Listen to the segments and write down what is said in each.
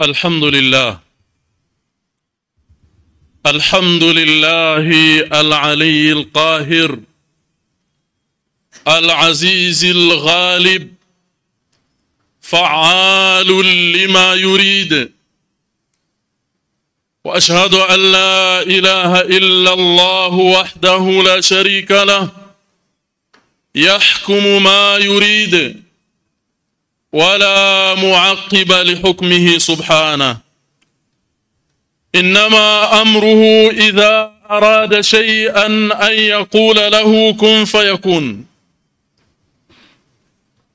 الحمد لله الحمد لله العلي القاهر. العزيز الغالب. فعال لما يريد. وأشهد أن لا إله إلا الله وحده لا شريك له يحكم ما يريد ولا معقب لحكمه سبحانه. إنما أمره إذا أراد شيئا أن يقول له كن فيكون.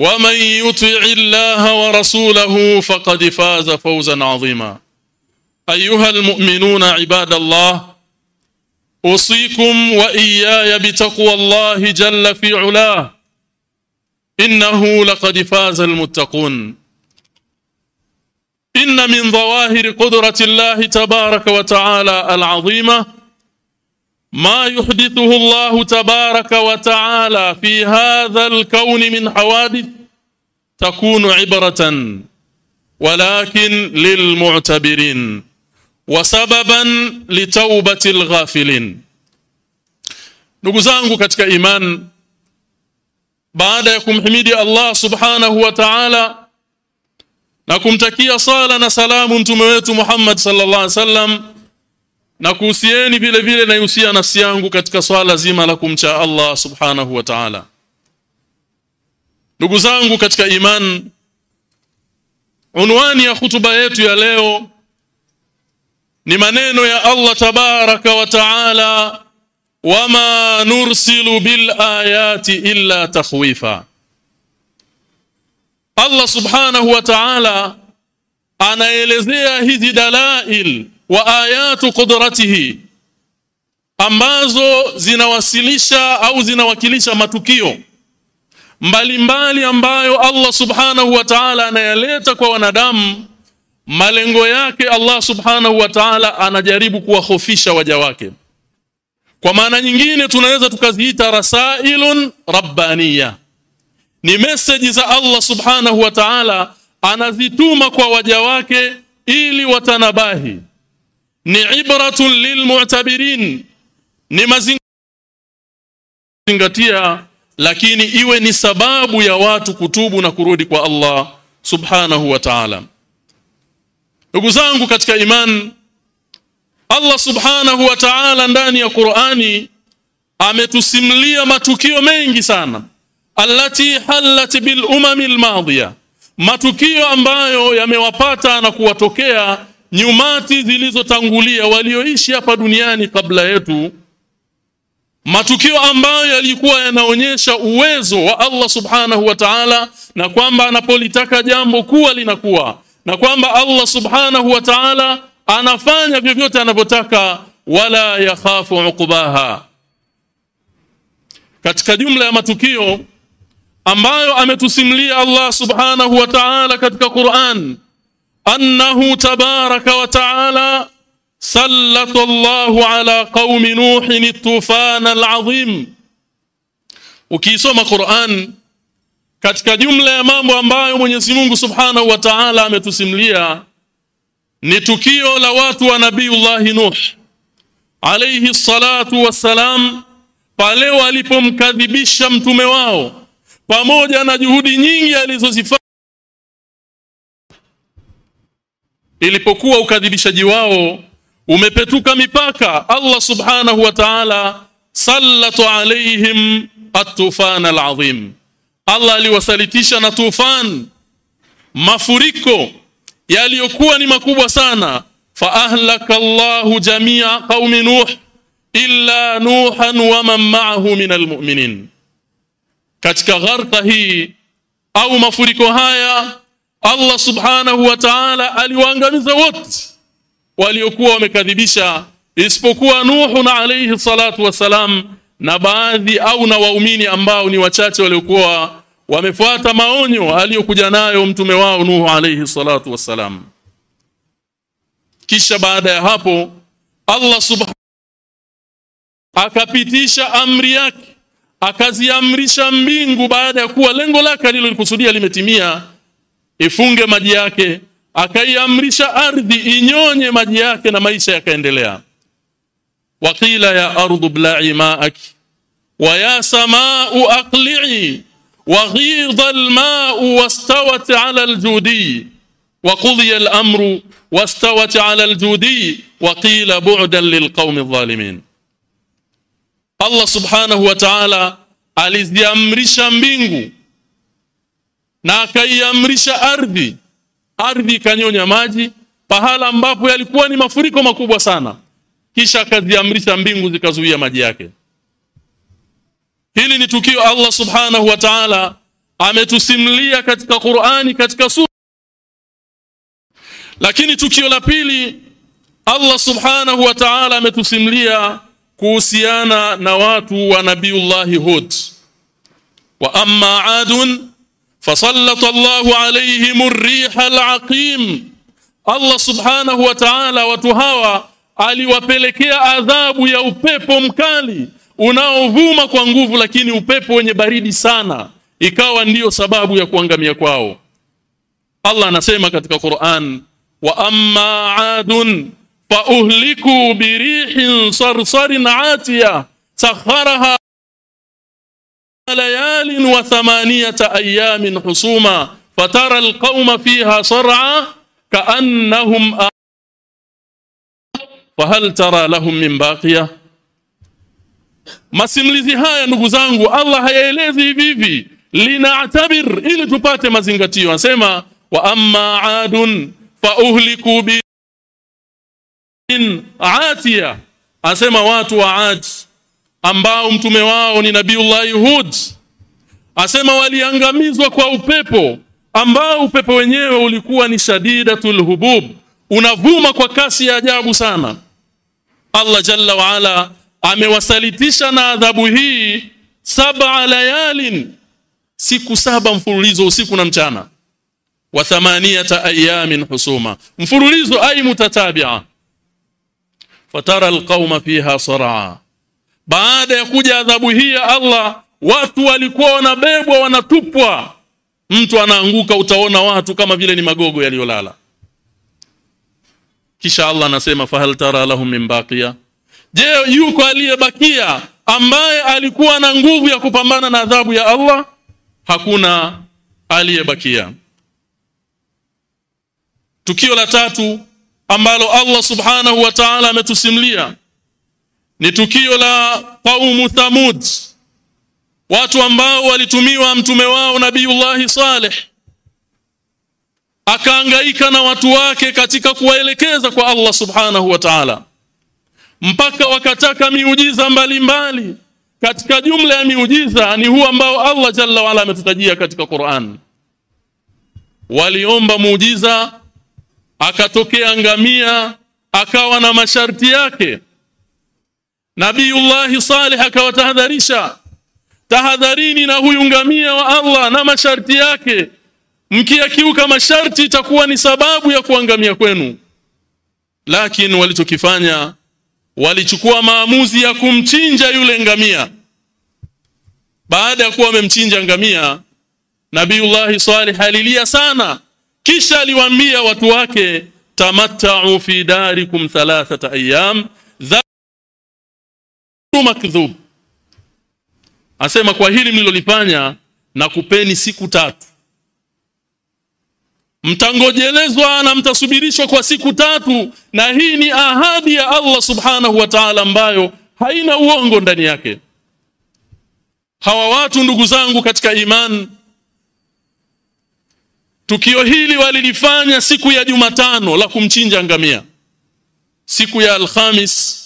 ومن يطع الله ورسوله فقد فاز فوزا عظيما. أيها المؤمنون عباد الله أوصيكم وإياي بتقوى الله جل في علاه. إنه لقد فاز المتقون. إن من ظواهر قدرة الله تبارك وتعالى العظيمة ما يحدثه الله تبارك وتعالى في هذا الكون من حوادث تكون عبره ولكن للمعتبرين وسببا لتوبه الغافلين ndugu zangu katika iman baada ya kumhimidi Allah subhanahu wa ta'ala na kumtakia sala na salamu mtume wetu Muhammad sallallahu alaihi wasallam na kuhusieni vile vile naihusia nafsi yangu katika swala zima la kumcha Allah subhanahu wa ta'ala. Ndugu zangu katika iman unwani ya hutuba yetu ya leo ni maneno ya Allah tabaraka wa ta'ala wama nursilu bil ayati illa takhwifa. Allah subhanahu wa ta'ala anaelezea hizi dalail wa ayatu qudratihi ambazo zinawasilisha au zinawakilisha matukio mbalimbali mbali ambayo Allah subhanahu wa ta'ala anayaleta kwa wanadamu malengo yake Allah subhanahu wa ta'ala anajaribu kuwahofisha waja wake. Kwa maana nyingine tunaweza tukaziita rasailun rabbaniya. Ni message za Allah subhanahu wa ta'ala anazituma kwa waja wake ili watanabahi ni ibratun lilmu'tabirin ni mazingatia lakini iwe ni sababu ya watu kutubu na kurudi kwa Allah subhanahu wa ta'ala. Ndugu zangu katika iman Allah subhanahu wa ta'ala ndani ya Qur'ani ametusimulia matukio mengi sana. Allati halat bil umamil madhiya matukio ambayo yamewapata na kuwatokea nyumati zilizotangulia walioishi hapa duniani kabla yetu matukio ambayo yalikuwa yanaonyesha uwezo wa Allah subhanahu wa ta'ala na kwamba anapolitaka jambo kuwa linakuwa na kwamba Allah subhanahu wa ta'ala anafanya vyovyote anavyotaka wala yakhafu uqbaha. Katika jumla ya matukio ambayo ametusimulia Allah subhanahu wa ta'ala katika Qur'an annahu tabaraka wa ta'ala sallata Allahu ala qaumi nuhin at-tufan al-azim ukisoma Qur'an katika jumla ya mambo ambayo Mwenyezi Mungu Subhanahu wa Ta'ala ametusimulia ni tukio la watu wa Nabiiullah Nuh alayhi salatu wassalam, pale walipomkadhibisha mtume wao pamoja na juhudi nyingi alizozifanya. Ilipokuwa ukadhibishaji wao umepetuka mipaka, Allah subhanahu wa ta'ala sallatu alaihim at-tufan al-azim, Allah aliwasalitisha na tufan, mafuriko yaliyokuwa ni makubwa sana. fa ahlaka Allahu jamia qaumi nuh illa nuhan wa man ma'ahu min almu'minin. Katika gharqa hii au mafuriko haya Allah subhanahu wa ta'ala aliwaangamiza wote waliokuwa wamekadhibisha isipokuwa Nuhu na alayhi salatu wassalam na baadhi au na waumini ambao ni wachache waliokuwa wamefuata maonyo aliyokuja nayo mtume wao Nuhu alayhi salatu wassalam. Kisha baada ya hapo Allah subhanahu akapitisha amri yake akaziamrisha mbingu baada ya kuwa lengo lake alilolikusudia limetimia ifunge maji yake akaiamrisha ardhi inyonye maji yake na maisha yakaendelea. Waqila ya ardu bla'i ma'aki wa ya samaa'u aqli'i wa ghidha al-ma'u wastawat 'ala al-judi wa qudiya al-amru wastawat 'ala al-judi wa qila bu'dan lilqaumi adh-dhalimin Allah subhanahu wa ta'ala aliziamrisha mbingu na akaiamrisha ardhi. Ardhi ikanyonya maji pahala ambapo yalikuwa ni mafuriko makubwa sana. Kisha akaziamrisha mbingu zikazuia maji yake. Hili ni tukio Allah subhanahu wa ta'ala ametusimulia katika Qur'ani katika sura. Lakini tukio la pili Allah subhanahu wa ta'ala ametusimulia kuhusiana na watu wa nabiullahi Hud. Wa amma adun fasallata Allahu عليهم ar-riha al-aqim. Allah subhanahu wa watu hawa aliwapelekea adhabu ya upepo mkali unaovuma kwa nguvu lakini upepo wenye baridi sana. Ikawa ndiyo sababu ya kuangamia kwao. Allah anasema katika Qur'an wa amma adun fa uhliku birihin sarsarin atiya sakharaha layalin wa thamaniyata ayamin husuma fatara alqauma fiha sar'a ka'annahum fahal tara lahum min baqiya masimulizi haya ndugu zangu Allah hayaelezi hivi hivi. Linaatabir ili tupate mazingatio. Anasema wa amma adun fa uhliku bi atiya anasema watu wa Ad ambao mtume wao ni Nabiullahi Hud. Asema waliangamizwa kwa upepo ambao upepo wenyewe ulikuwa ni shadidatul hubub. Unavuma kwa kasi ya ajabu sana. Allah jalla wa ala amewasalitisha na adhabu hii saba layalin siku saba mfululizo usiku na mchana. Wa thamaniyata ayamin husuma mfululizo ay mutatabi'a. Fatara alqauma fiha saraa baada ya kuja adhabu hii ya Allah watu walikuwa wanabebwa wanatupwa. Mtu anaanguka utaona watu kama vile ni magogo yaliyolala. Kisha Allah anasema fahal tara lahum min baqiya. Je yuko aliyebakia ambaye alikuwa na nguvu ya kupambana na adhabu ya Allah? Hakuna aliyebakia. Tukio la tatu ambalo Allah subhanahu wa ta'ala ametusimulia ni tukio la qaumu thamud. Watu ambao walitumiwa mtume wao nabiullahi saleh. Akaangaika na watu wake katika kuwaelekeza kwa Allah subhanahu wa ta'ala. Mpaka wakataka miujiza mbalimbali. Mbali. katika jumla ya miujiza ni huu ambao Allah jalla wala ametutajia katika Qur'an. Waliomba muujiza akatokea ngamia akawa na masharti yake Nabiullahi Saleh akawatahadharisha. Tahadharini na huyu ngamia wa Allah na masharti yake. Mkiakiuka masharti itakuwa ni sababu ya kuangamia kwenu. Lakini walichokifanya walichukua maamuzi ya kumchinja yule ngamia. Baada ya kuwa wamemchinja ngamia Nabiullahi Salih alilia sana. Kisha aliwaambia watu wake tamatta'u fi darikum thalathata ayyam makdhub asema kwa hili mlilolifanya na kupeni siku tatu. Mtangojelezwa na mtasubirishwa kwa siku tatu na hii ni ahadi ya Allah subhanahu wa ta'ala ambayo haina uongo ndani yake. Hawa watu ndugu zangu katika iman tukio hili walilifanya siku ya Jumatano la kumchinja ngamia. Siku ya Alhamis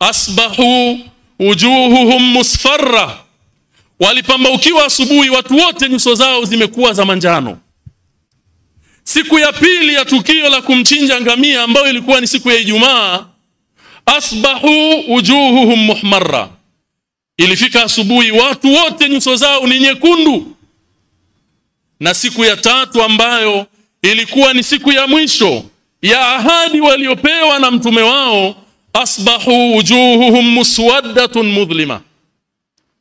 asbahu wujuhuhum musfarra. Walipambaukiwa asubuhi watu wote nyuso zao zimekuwa za manjano. Siku ya pili ya tukio la kumchinja ngamia ambayo ilikuwa ni siku ya Ijumaa asbahu wujuhuhum muhmarra. Ilifika asubuhi watu wote nyuso zao ni nyekundu. Na siku ya tatu ambayo ilikuwa ni siku ya mwisho ya ahadi waliopewa na mtume wao asbahu wujuhuhum muswaddatun mudhlima.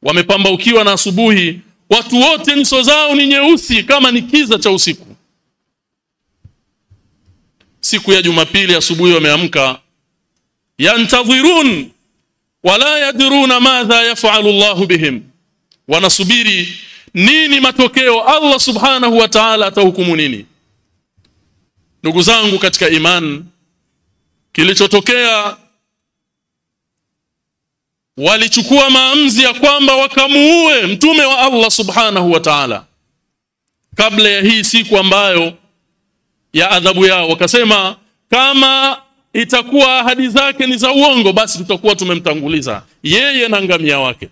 Wamepambaukiwa na asubuhi. Watu wote nyuso zao ni nyeusi kama ni kiza cha usiku. Siku ya Jumapili asubuhi wameamka. Yantadhirun wala yadruna madha yaf'alu Allah bihim. Wanasubiri nini matokeo? Allah subhanahu wa ta'ala atahukumu nini? Ndugu zangu katika iman kilichotokea walichukua maamuzi ya kwamba wakamuue mtume wa Allah subhanahu wa ta'ala. Kabla ya hii siku ambayo ya adhabu yao wakasema kama itakuwa ahadi zake ni za uongo basi tutakuwa tumemtanguliza yeye na ngamia wake.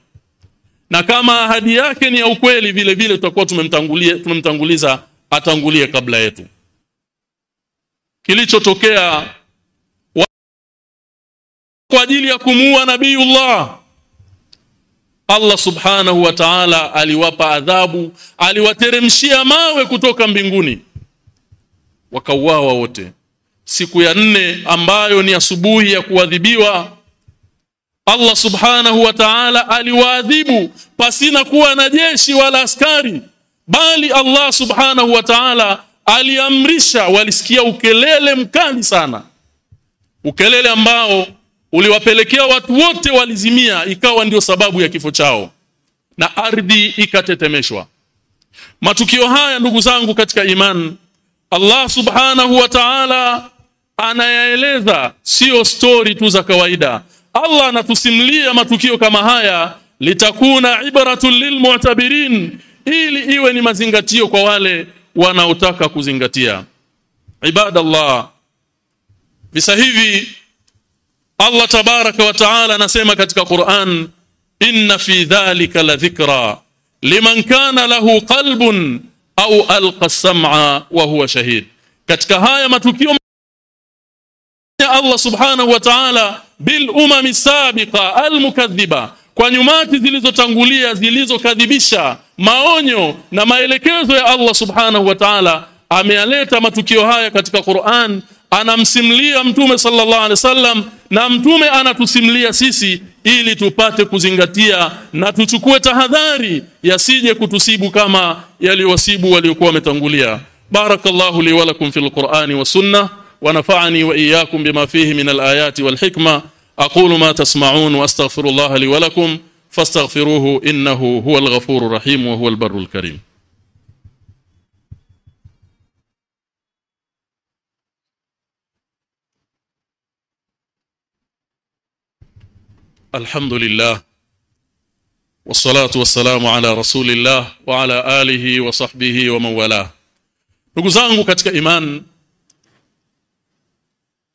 Na kama ahadi yake ni ya ukweli vile vile tutakuwa tumemtangulia tumemtanguliza atangulie kabla yetu. Kilichotokea kwa ajili ya kumuua nabiiullah Allah subhanahu wa ta'ala aliwapa adhabu aliwateremshia mawe kutoka mbinguni. Wakauawa wote. Siku ya nne ambayo ni asubuhi ya kuadhibiwa Allah subhanahu wa ta'ala aliwaadhibu pasina kuwa na jeshi wala askari bali Allah subhanahu wa ta'ala aliamrisha walisikia ukelele mkali sana. Ukelele ambao uliwapelekea watu wote walizimia ikawa ndio sababu ya kifo chao. Na ardhi ikatetemeshwa. Matukio haya ndugu zangu katika iman Allah subhanahu wa ta'ala anayaeleza sio story tu za kawaida. Allah anatusimulia matukio kama haya litakuna ibratun lilmu'tabirin ili iwe ni mazingatio kwa wale wanaotaka kuzingatia. Ibadallah visa hivi Allah tabaraka wa taala anasema katika Qur'an inna fi dhalika la dhikra liman kana lahu qalbun au alqa sam'a wa huwa shahid. Katika haya matukio Allah subhanahu wa ta'ala bil umami sabiqa al mukaththiba kwa nyumati zilizotangulia zilizokadhibisha maonyo na maelekezo ya Allah subhanahu wa ta'ala ameyaleta matukio haya katika Qur'an anamsimlia mtume sallallahu alaihi wasallam na mtume anatusimlia sisi ili tupate kuzingatia na tuchukue tahadhari yasije kutusibu kama yaliwasibu waliokuwa wametangulia. Barakallahu li wa lakum fil qur'ani wa sunnah wa nafa'ani wa iyyakum bima fihi min al ayati wal hikma. Aqulu ma tasma'un wa astaghfirullaha li wa lakum fastaghfiruhu innahu huwal ghafurur rahim wa huwal barrul karim الحمد لله والصلاة والسلام على رسول الله وعلى آله وصحبه ومن والاه ndugu zangu katika iman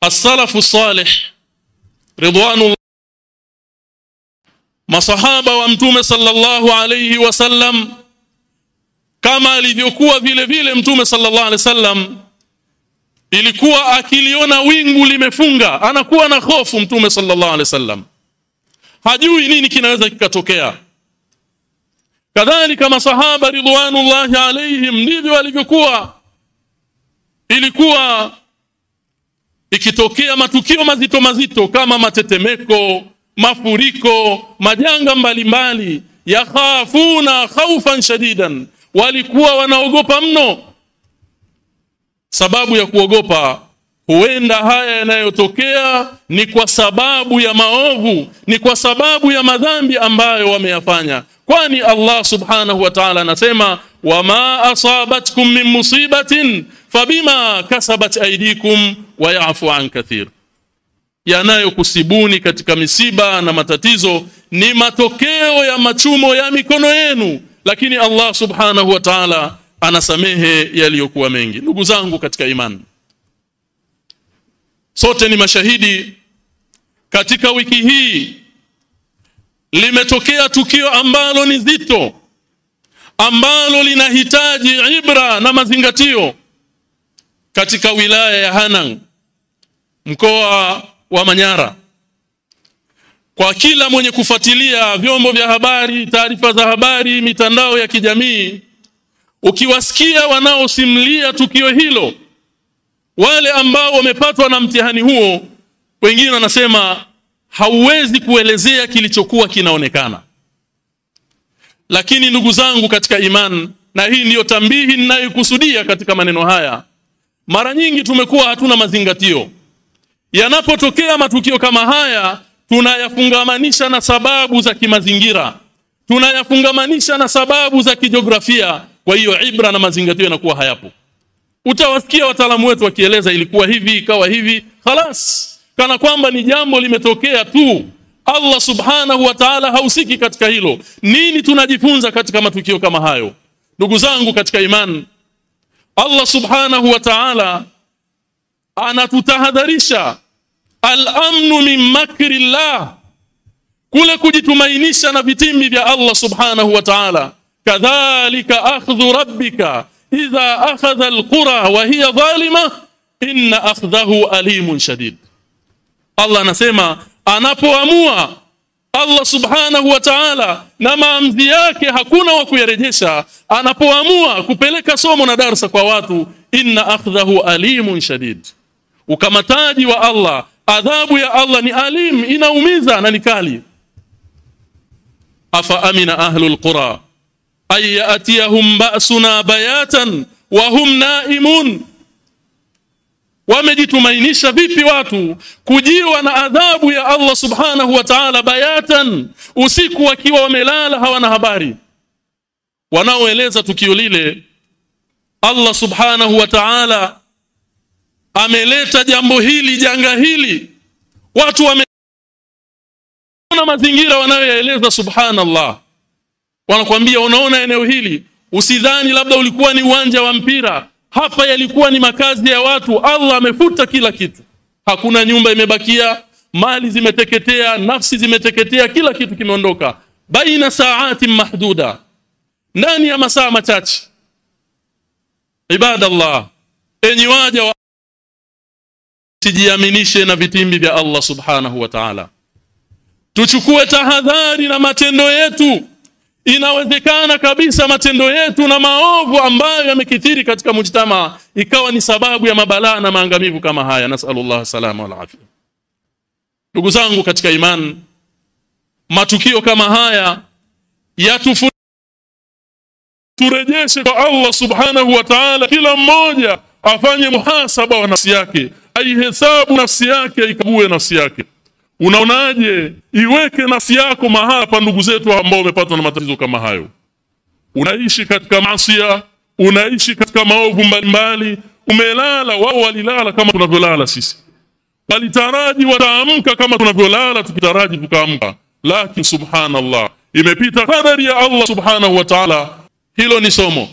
as-salafu salih ridwanu masahaba wa mtume sallallahu alayhi wasallam kama alivyokuwa vile vile mtume sallallahu alayhi wasallam ilikuwa akiliona wingu limefunga anakuwa na hofu mtume sallallahu alayhi wasallam hajui nini kinaweza kikatokea. Kadhalika masahaba ridwanullahi alaihim ndivyo walivyokuwa. Ilikuwa ikitokea matukio mazito mazito kama matetemeko mafuriko majanga mbalimbali yakhafuna khaufan shadidan. Walikuwa wanaogopa mno. Sababu ya kuogopa huenda haya yanayotokea ni kwa sababu ya maovu ni kwa sababu ya madhambi ambayo wameyafanya. Kwani Allah subhanahu wa ta'ala anasema wama asabatkum min musibatin fabima kasabat aydikum wa ya'fu an kathir. Yanayokusibuni katika misiba na matatizo ni matokeo ya machumo ya mikono yenu. Lakini Allah subhanahu wa ta'ala anasamehe yaliyokuwa mengi. Ndugu zangu katika imani sote ni mashahidi. Katika wiki hii limetokea tukio ambalo ni zito ambalo linahitaji ibra na mazingatio katika wilaya ya Hanang mkoa wa Manyara. Kwa kila mwenye kufuatilia vyombo vya habari taarifa za habari mitandao ya kijamii ukiwasikia wanaosimulia tukio hilo wale ambao wamepatwa na mtihani huo wengine wanasema hauwezi kuelezea kilichokuwa kinaonekana. Lakini ndugu zangu katika iman na hii ndiyo tambihi ninayokusudia katika maneno haya mara nyingi tumekuwa hatuna mazingatio. Yanapotokea matukio kama haya tunayafungamanisha na sababu za kimazingira tunayafungamanisha na sababu za kijografia kwa hiyo ibra na mazingatio yanakuwa hayapo utawasikia wataalamu wetu wakieleza ilikuwa hivi ikawa hivi. Khalas kana kwamba ni jambo limetokea tu. Allah subhanahu wa ta'ala hausiki katika hilo. Nini tunajifunza katika matukio kama hayo? Ndugu zangu katika iman Allah subhanahu wa ta'ala anatutahadharisha al-amnu min makrillah kule kujitumainisha na vitimbi vya Allah subhanahu wa ta'ala. Kadhalika akhdhu rabbika idha akhadha alqura wa hiya zalima inna akhdahu alimun shadid. Allah anasema anapoamua Allah subhanahu wa ta'ala na maamuzi yake hakuna wa kuyarejesha anapoamua kupeleka somo na darsa kwa watu inna akhdhahu alimun shadid. Ukamataji wa Allah adhabu ya Allah ni alim inaumiza na ni kali. Afa amina ahlul qura ay yatiyahum ba'suna bayatan wa hum naimun. Wamejitumainisha vipi watu kujiwa na adhabu ya Allah subhanahu wa ta'ala bayatan usiku wakiwa wamelala hawana habari? Wanaoeleza tukio lile Allah subhanahu wa ta'ala ameleta jambo hili janga hili. Watu wame na mazingira wanayoeleza subhanallah wanakwambia unaona eneo hili? Usidhani labda ulikuwa ni uwanja wa mpira. Hapa yalikuwa ni makazi ya watu. Allah amefuta kila kitu. Hakuna nyumba imebakia mali zimeteketea nafsi zimeteketea kila kitu kimeondoka. Baina saati mahduda. Ndani ya masaa machache. Ibadallah enyi waja wa sijiaminishe na vitimbi vya Allah subhanahu wa ta'ala. Tuchukue tahadhari na matendo yetu inawezekana kabisa matendo yetu na maovu ambayo yamekithiri katika mujtama ikawa ni sababu ya mabalaa na maangamivu kama haya. Nasallallahu salama wal ndugu zangu katika iman matukio kama haya yatufu turejeshe kwa Allah subhanahu wa ta'ala kila mmoja afanye muhasaba wa nafsi yake aihesabu nafsi yake ikague nafsi yake unaonaje? Iweke nafsi yako mahala pa ndugu zetu ambao wamepatwa na matatizo kama hayo. Unaishi katika masia unaishi katika maovu mbalimbali umelala wao walilala kama tunavyolala sisi. Walitaraji wataamka kama tunavyolala tukitaraji tukaamka lakini subhanallah imepita kadari ya Allah subhanahu wa ta'ala. Hilo ni somo.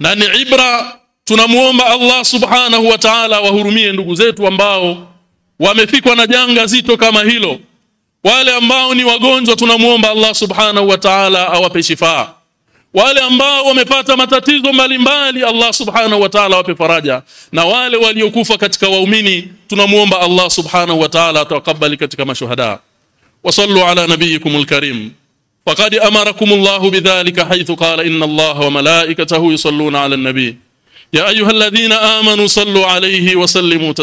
Na ni ibra tunamuomba Allah subhanahu wa ta'ala wahurumie ndugu zetu ambao wamefikwa na janga zito kama hilo. Wale ambao ni wagonjwa tunamuomba Allah subhanahu wa ta'ala awape shifaa. Wale ambao wamepata matatizo mbalimbali Allah subhanahu wa ta'ala awape faraja. Na wale waliokufa katika waumini tunamuomba Allah subhanahu wa ta'ala atakubali katika mashuhada. Wasallu ala nabiyikumul karim. Faqad amarakumullahu bidhalika haythu qala inna Allah wa malaikatahu yusalluna ala an-nabi ya ayyuhalladhina amanu sallu alayhi wa sallimu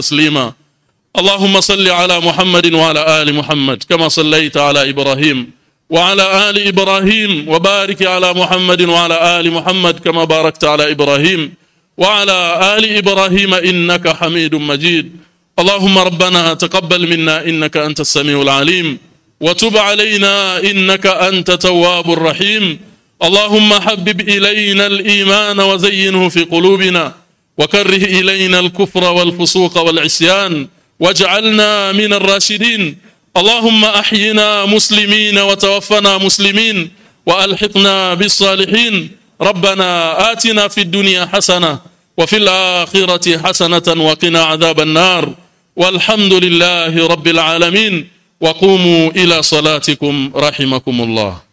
اللهم صل على محمد وعلى آل محمد كما صليت على إبراهيم وعلى آل إبراهيم وبارك على محمد وعلى آل محمد كما باركت على إبراهيم وعلى آل إبراهيم إنك حميد مجيد. اللهم ربنا تقبل منا إنك أنت السميع العليم وتب علينا إنك أنت تواب الرحيم. اللهم حبب إلينا الإيمان وزينه في قلوبنا وكره إلينا الكفر والفسوق والعصيان واجعلنا من الراشدين. اللهم أحينا مسلمين وتوفنا مسلمين وألحقنا بالصالحين. ربنا آتنا في الدنيا حسنة وفي الآخرة حسنة وقنا عذاب النار. والحمد لله رب العالمين. وقوموا إلى صلاتكم رحمكم الله.